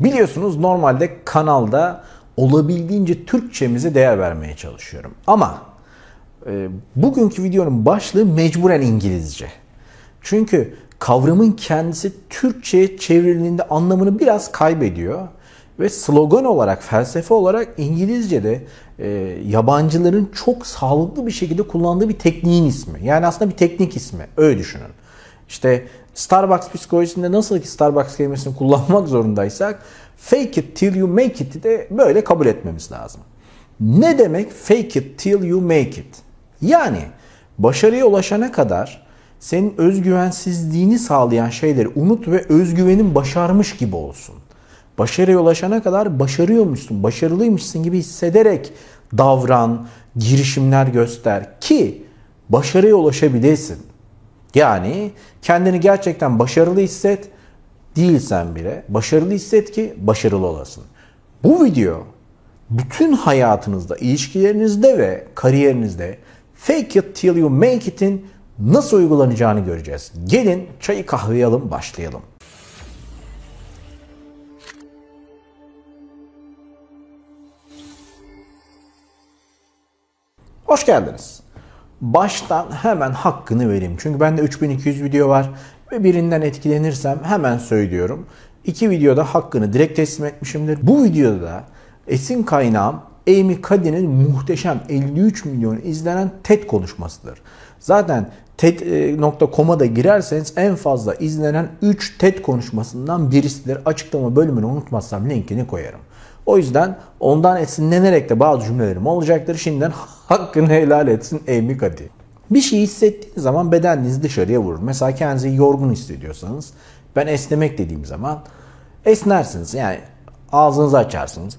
Biliyorsunuz normalde kanalda olabildiğince Türkçemize değer vermeye çalışıyorum. Ama e, bugünkü videonun başlığı mecburen İngilizce. Çünkü kavramın kendisi Türkçe'ye çevrildiğinde anlamını biraz kaybediyor. Ve slogan olarak, felsefe olarak İngilizce'de e, yabancıların çok sağlıklı bir şekilde kullandığı bir tekniğin ismi. Yani aslında bir teknik ismi. Öyle düşünün. İşte Starbucks psikolojisinde nasıl ki Starbucks kelimesini kullanmak zorundaysak fake it till you make it'i de böyle kabul etmemiz lazım. Ne demek fake it till you make it? Yani başarıya ulaşana kadar senin özgüvensizliğini sağlayan şeyleri unut ve özgüvenin başarmış gibi olsun. Başarıya ulaşana kadar başarıyormuşsun, başarılıymışsın gibi hissederek davran, girişimler göster ki başarıya ulaşabilirsin. Yani kendini gerçekten başarılı hisset, değilsen bile başarılı hisset ki başarılı olasın. Bu video bütün hayatınızda, ilişkilerinizde ve kariyerinizde fake it till you make it'in nasıl uygulanacağını göreceğiz. Gelin çayı kahveyi alın başlayalım. Hoş geldiniz. Baştan hemen hakkını vereyim. Çünkü bende 3200 video var ve birinden etkilenirsem hemen söylüyorum. İki videoda hakkını direkt teslim etmişimdir. Bu videoda da esin kaynağım Amy Cuddy'nin muhteşem 53 milyon izlenen TED konuşmasıdır. Zaten TED.com'a da girerseniz en fazla izlenen 3 TED konuşmasından birisidir. Açıklama bölümünü unutmazsam linkini koyarım. O yüzden ondan esinlenerek de bazı cümlelerim olacaktır. Şimdiden hakkını helal etsin Amy Cuddy. Bir şey hissettiğiniz zaman bedeniniz dışarıya vurur. Mesela kendinizi yorgun hissediyorsanız ben esnemek dediğim zaman esnersiniz. Yani ağzınızı açarsınız.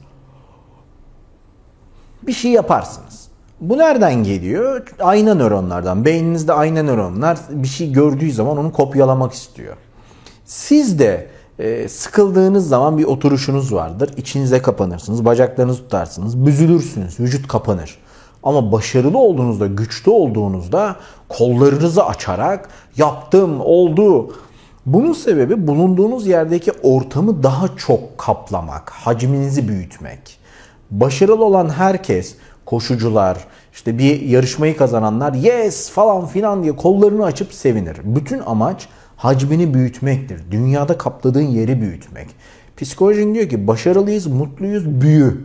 Bir şey yaparsınız. Bu nereden geliyor? Ayna nöronlardan. Beyninizde ayna nöronlar bir şey gördüğü zaman onu kopyalamak istiyor. Siz de e, sıkıldığınız zaman bir oturuşunuz vardır. İçinize kapanırsınız, bacaklarınızı tutarsınız, büzülürsünüz, vücut kapanır. Ama başarılı olduğunuzda, güçlü olduğunuzda kollarınızı açarak yaptım, oldu. Bunun sebebi bulunduğunuz yerdeki ortamı daha çok kaplamak, hacminizi büyütmek. Başarılı olan herkes, koşucular, işte bir yarışmayı kazananlar yes falan filan diye kollarını açıp sevinir. Bütün amaç hacmini büyütmektir. Dünyada kapladığın yeri büyütmek. Psikolojin diyor ki başarılıyız, mutluyuz, büyü.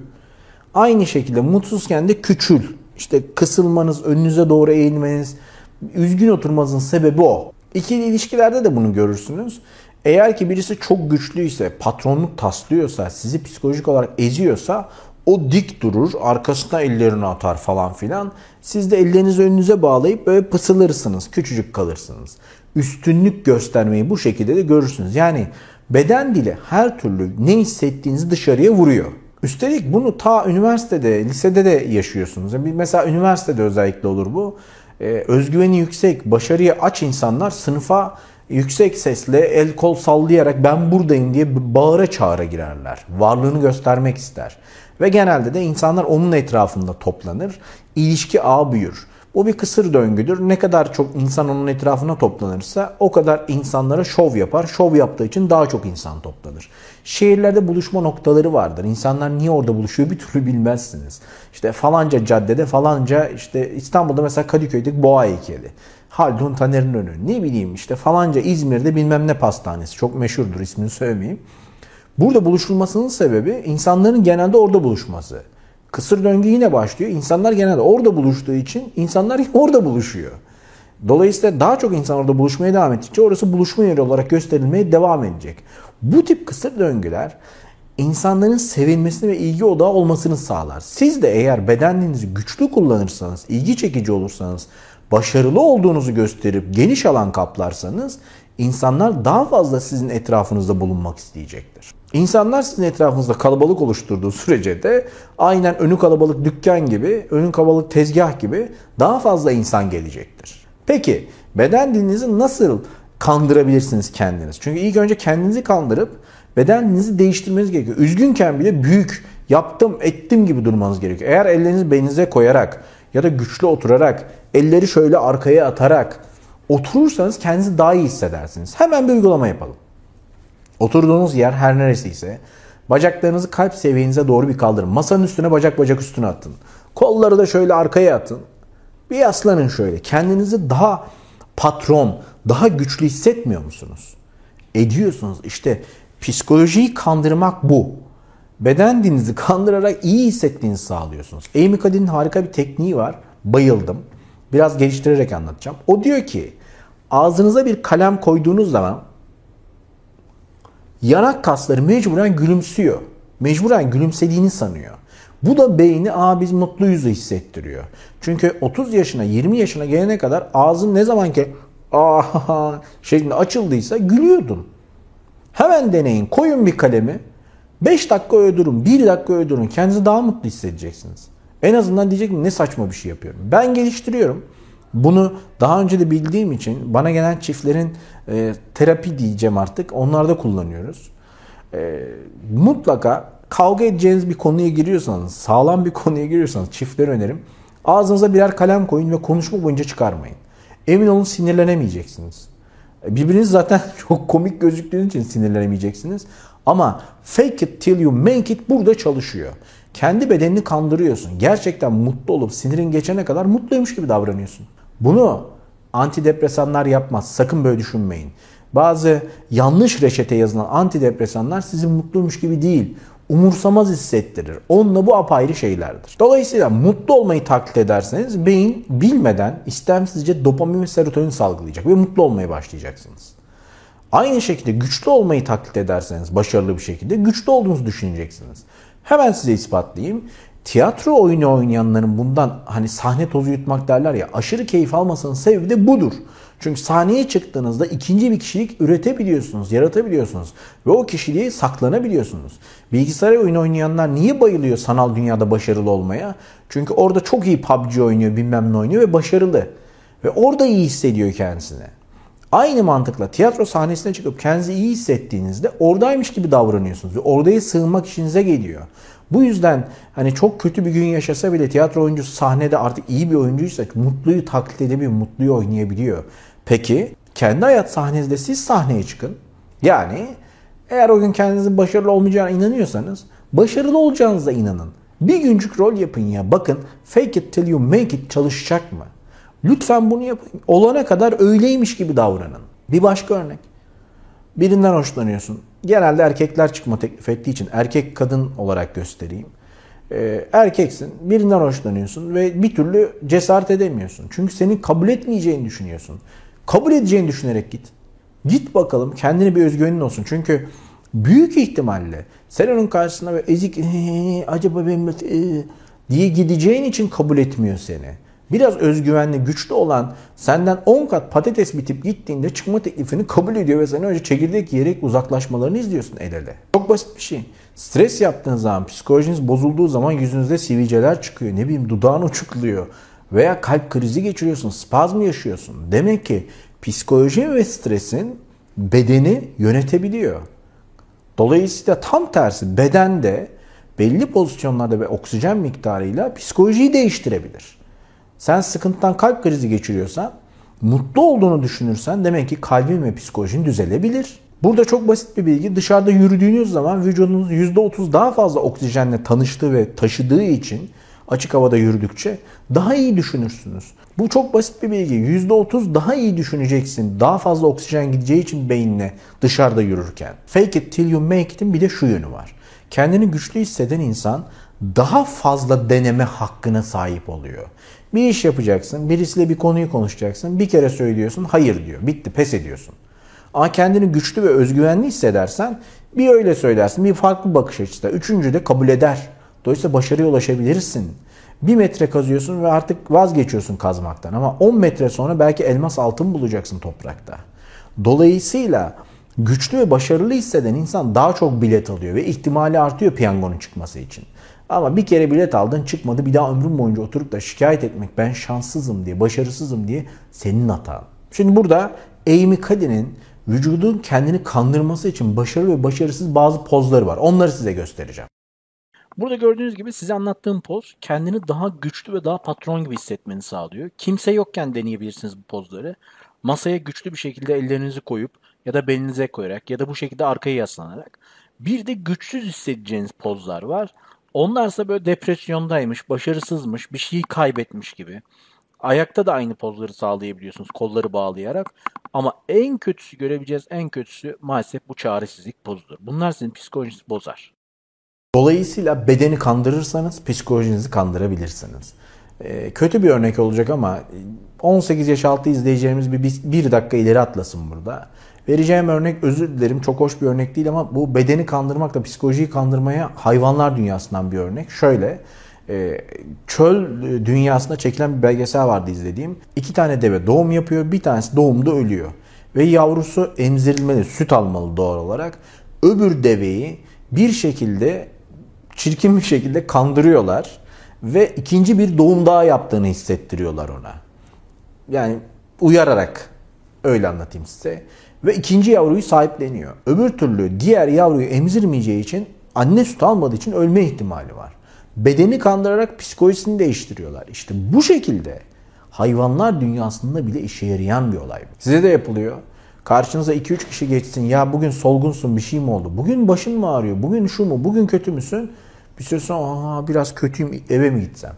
Aynı şekilde mutsuzken de küçül. İşte kısılmanız, önünüze doğru eğilmeniz, üzgün oturmanızın sebebi o. İkili ilişkilerde de bunu görürsünüz. Eğer ki birisi çok güçlüyse, patronluk taslıyorsa, sizi psikolojik olarak eziyorsa o dik durur, arkasına ellerini atar falan filan. Siz de ellerinizi önünüze bağlayıp böyle pısılırsınız, küçücük kalırsınız. Üstünlük göstermeyi bu şekilde de görürsünüz. Yani beden dili her türlü ne hissettiğinizi dışarıya vuruyor. Üstelik bunu ta üniversitede, lisede de yaşıyorsunuz. Mesela üniversitede özellikle olur bu. Ee, özgüveni yüksek, başarıya aç insanlar sınıfa yüksek sesle el kol sallayarak ben buradayım diye bağıra çağıra girerler. Varlığını göstermek ister. Ve genelde de insanlar onun etrafında toplanır. İlişki ağ büyür. Bu bir kısır döngüdür. Ne kadar çok insan onun etrafına toplanırsa o kadar insanlara şov yapar. Şov yaptığı için daha çok insan toplanır. Şehirlerde buluşma noktaları vardır. İnsanlar niye orada buluşuyor bir türlü bilmezsiniz. İşte falanca caddede falanca işte İstanbul'da mesela Kadıköy'deki boğa heykeli. Haldun Taner'in önü. Ne bileyim işte falanca İzmir'de bilmem ne pastanesi. Çok meşhurdur ismini söylemeyeyim. Burada buluşulmasının sebebi insanların genelde orada buluşması. Kısır döngü yine başlıyor. İnsanlar genelde orada buluştuğu için insanlar orada buluşuyor. Dolayısıyla daha çok insan orada buluşmaya devam ettikçe orası buluşma yeri olarak gösterilmeye devam edecek. Bu tip kısır döngüler insanların sevilmesini ve ilgi odağı olmasını sağlar. Siz de eğer bedeninizi güçlü kullanırsanız, ilgi çekici olursanız, başarılı olduğunuzu gösterip geniş alan kaplarsanız insanlar daha fazla sizin etrafınızda bulunmak isteyecektir. İnsanlar sizin etrafınızda kalabalık oluşturduğu sürece de aynen önü kalabalık dükkan gibi, önü kalabalık tezgah gibi daha fazla insan gelecektir. Peki beden dilinizi nasıl kandırabilirsiniz kendiniz? Çünkü ilk önce kendinizi kandırıp bedeninizi değiştirmeniz gerekiyor. Üzgünken bile büyük, yaptım, ettim gibi durmanız gerekiyor. Eğer ellerinizi belinize koyarak ya da güçlü oturarak, elleri şöyle arkaya atarak oturursanız kendinizi daha iyi hissedersiniz. Hemen bir uygulama yapalım. Oturduğunuz yer her neresiyse Bacaklarınızı kalp seviyenize doğru bir kaldırın. Masanın üstüne bacak bacak üstüne atın. Kolları da şöyle arkaya atın. Bir yaslanın şöyle. Kendinizi daha patron, daha güçlü hissetmiyor musunuz? Ediyorsunuz. İşte psikolojiyi kandırmak bu. Beden dilinizi kandırarak iyi hissettiğinizi sağlıyorsunuz. Amy Cuddy'nin harika bir tekniği var. Bayıldım. Biraz geliştirerek anlatacağım. O diyor ki ağzınıza bir kalem koyduğunuz zaman yanak kasları mecburen gülümsüyor. Mecburen gülümsediğini sanıyor. Bu da beyni aa biz mutluyuzu hissettiriyor. Çünkü 30 yaşına 20 yaşına gelene kadar ağzın ne zaman ki aa şeklinde açıldıysa gülüyordun. Hemen deneyin. Koyun bir kalemi. 5 dakika öyle durun. 1 dakika öyle durun. Kendinizi daha mutlu hissedeceksiniz. En azından diyecek ne saçma bir şey yapıyorum. Ben geliştiriyorum. Bunu daha önce de bildiğim için bana gelen çiftlerin e, terapi diyeceğim artık. Onlarda kullanıyoruz. E, mutlaka kavga edeceğiniz bir konuya giriyorsanız, sağlam bir konuya giriyorsanız çiftler önerim. Ağzınıza birer kalem koyun ve konuşma boyunca çıkarmayın. Emin olun sinirlenemeyeceksiniz. Birbiriniz zaten çok komik gözüktüğünüz için sinirlenemeyeceksiniz. Ama fake it till you make it burada çalışıyor. Kendi bedenini kandırıyorsun. Gerçekten mutlu olup sinirin geçene kadar mutluymuş gibi davranıyorsun. Bunu antidepresanlar yapmaz. Sakın böyle düşünmeyin. Bazı yanlış reçete yazılan antidepresanlar sizi mutluymuş gibi değil, umursamaz hissettirir. Onunla bu apayrı şeylerdir. Dolayısıyla mutlu olmayı taklit ederseniz beyin bilmeden istemsizce dopamin ve serotonin salgılayacak ve mutlu olmaya başlayacaksınız. Aynı şekilde güçlü olmayı taklit ederseniz başarılı bir şekilde güçlü olduğunuzu düşüneceksiniz. Hemen size ispatlayayım. Tiyatro oyunu oynayanların bundan hani sahne tozu yutmak derler ya aşırı keyif almasının sebebi de budur. Çünkü sahneye çıktığınızda ikinci bir kişilik üretebiliyorsunuz, yaratabiliyorsunuz ve o kişiliği saklanabiliyorsunuz. Bilgisayar oyunu oynayanlar niye bayılıyor sanal dünyada başarılı olmaya? Çünkü orada çok iyi PUBG oynuyor, bilmem ne oynuyor ve başarılı. Ve orada iyi hissediyor kendisini. Aynı mantıkla tiyatro sahnesine çıkıp kendinizi iyi hissettiğinizde oradaymış gibi davranıyorsunuz oraya sığınmak işinize geliyor. Bu yüzden hani çok kötü bir gün yaşasa bile tiyatro oyuncusu sahnede artık iyi bir oyuncuysa mutluyu taklit edebiliyor, mutluyu oynayabiliyor. Peki kendi hayat sahnenizde siz sahneye çıkın. Yani eğer o gün kendinizin başarılı olmayacağına inanıyorsanız başarılı olacağınıza inanın. Bir güncük rol yapın ya. Bakın fake it till you make it çalışacak mı? Lütfen bunu yapın. Olana kadar öyleymiş gibi davranın. Bir başka örnek. Birinden hoşlanıyorsun. Genelde erkekler çıkma teklif ettiği için erkek kadın olarak göstereyim. Ee, erkeksin, birinden hoşlanıyorsun ve bir türlü cesaret edemiyorsun. Çünkü senin kabul etmeyeceğini düşünüyorsun. Kabul edeceğini düşünerek git. Git bakalım kendine bir özgüvenin olsun. Çünkü büyük ihtimalle sen onun karşısına ve ezik acaba benim diye gideceğin için kabul etmiyor seni biraz özgüvenli, güçlü olan senden 10 kat patates bitip gittiğinde çıkma teklifini kabul ediyor ve sen önce çekirdek yiyerek uzaklaşmalarını izliyorsun el ele. Çok basit bir şey. Stres yaptığınız zaman, psikolojiniz bozulduğu zaman yüzünüzde sivilceler çıkıyor. Ne bileyim dudağın uçukluyor. Veya kalp krizi geçiriyorsun, spazm yaşıyorsun. Demek ki psikoloji ve stresin bedeni yönetebiliyor. Dolayısıyla tam tersi bedende belli pozisyonlarda ve oksijen miktarıyla psikolojiyi değiştirebilir. Sen sıkıntıdan kalp krizi geçiriyorsan, mutlu olduğunu düşünürsen demek ki kalbin ve psikolojin düzelebilir. Burada çok basit bir bilgi. Dışarıda yürüdüğünüz zaman vücudunuz %30 daha fazla oksijenle tanıştığı ve taşıdığı için açık havada yürüdükçe daha iyi düşünürsünüz. Bu çok basit bir bilgi. %30 daha iyi düşüneceksin. Daha fazla oksijen gideceği için beynine dışarıda yürürken. Fake it till you make it'in bir de şu yönü var. Kendini güçlü hisseden insan daha fazla deneme hakkına sahip oluyor. Bir iş yapacaksın, birisiyle bir konuyu konuşacaksın. Bir kere söylüyorsun, hayır diyor. Bitti, pes ediyorsun. Ama kendini güçlü ve özgüvenli hissedersen bir öyle söylersin, bir farklı bakış açısı. Üçüncü de kabul eder. Dolayısıyla başarıya ulaşabilirsin. Bir metre kazıyorsun ve artık vazgeçiyorsun kazmaktan. Ama 10 metre sonra belki elmas altın bulacaksın toprakta. Dolayısıyla güçlü ve başarılı hisseden insan daha çok bilet alıyor ve ihtimali artıyor piyangonun çıkması için. Ama bir kere bilet aldın çıkmadı bir daha ömrün boyunca oturup da şikayet etmek ben şanssızım diye, başarısızım diye senin hatan. Şimdi burada Amy Cuddy'nin vücudun kendini kandırması için başarılı ve başarısız bazı pozları var. Onları size göstereceğim. Burada gördüğünüz gibi size anlattığım poz kendini daha güçlü ve daha patron gibi hissetmeni sağlıyor. Kimse yokken deneyebilirsiniz bu pozları. Masaya güçlü bir şekilde ellerinizi koyup ya da belinize koyarak ya da bu şekilde arkaya yaslanarak Bir de güçsüz hissedeceğiniz pozlar var. Onlarsa böyle depresyondaymış, başarısızmış, bir şeyi kaybetmiş gibi. Ayakta da aynı pozları sağlayabiliyorsunuz kolları bağlayarak. Ama en kötüsü görebileceğiz en kötüsü maalesef bu çaresizlik pozudur. Bunlar sizin psikolojinizi bozar. Dolayısıyla bedeni kandırırsanız psikolojinizi kandırabilirsiniz. Ee, kötü bir örnek olacak ama 18 yaş altı izleyeceğimiz bir, bir dakika ileri atlasın burada. Vereceğim örnek özür dilerim çok hoş bir örnek değil ama bu bedeni kandırmakla psikolojiyi kandırmaya hayvanlar dünyasından bir örnek. Şöyle e, çöl dünyasında çekilen bir belgesel vardı izlediğim. İki tane deve doğum yapıyor bir tanesi doğumda ölüyor. Ve yavrusu emzirilmeli süt almalı doğal olarak. Öbür deveyi bir şekilde çirkin bir şekilde kandırıyorlar ve ikinci bir doğum daha yaptığını hissettiriyorlar ona. Yani uyararak öyle anlatayım size. Ve ikinci yavruyu sahipleniyor. Öbür türlü diğer yavruyu emzirmeyeceği için anne süt almadığı için ölme ihtimali var. Bedeni kandırarak psikolojisini değiştiriyorlar. İşte bu şekilde hayvanlar dünyasında bile işe yarayan bir olay. Size de yapılıyor. Karşınıza 2-3 kişi geçsin. Ya bugün solgunsun bir şey mi oldu? Bugün başın mı ağrıyor? Bugün şu mu? Bugün kötü müsün? Bir süre sonra Aa, biraz kötüyüm eve mi gitsem?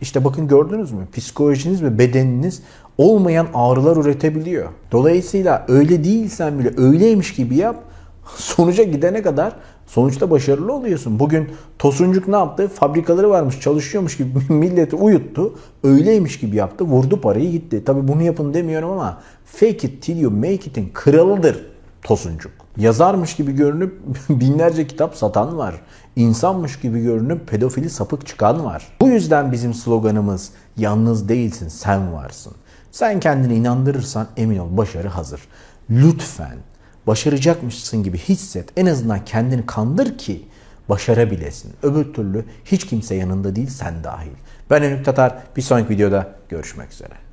İşte bakın gördünüz mü? Psikolojiniz ve bedeniniz olmayan ağrılar üretebiliyor. Dolayısıyla öyle değilsen bile öyleymiş gibi yap. Sonuca gidene kadar sonuçta başarılı oluyorsun. Bugün Tosuncuk ne yaptı? Fabrikaları varmış, çalışıyormuş gibi milleti uyuttu. Öyleymiş gibi yaptı. Vurdu parayı gitti. Tabi bunu yapın demiyorum ama fake it till you make it'in kralıdır Tosuncuk. Yazarmış gibi görünüp binlerce kitap satan var. İnsanmış gibi görünüp pedofili sapık çıkan var. Bu yüzden bizim sloganımız yalnız değilsin sen varsın. Sen kendini inandırırsan emin ol başarı hazır. Lütfen başaracakmışsın gibi hisset. En azından kendini kandır ki başarabilesin. Öbür türlü hiç kimse yanında değil sen dahil. Ben Önük Tatar. Bir sonraki videoda görüşmek üzere.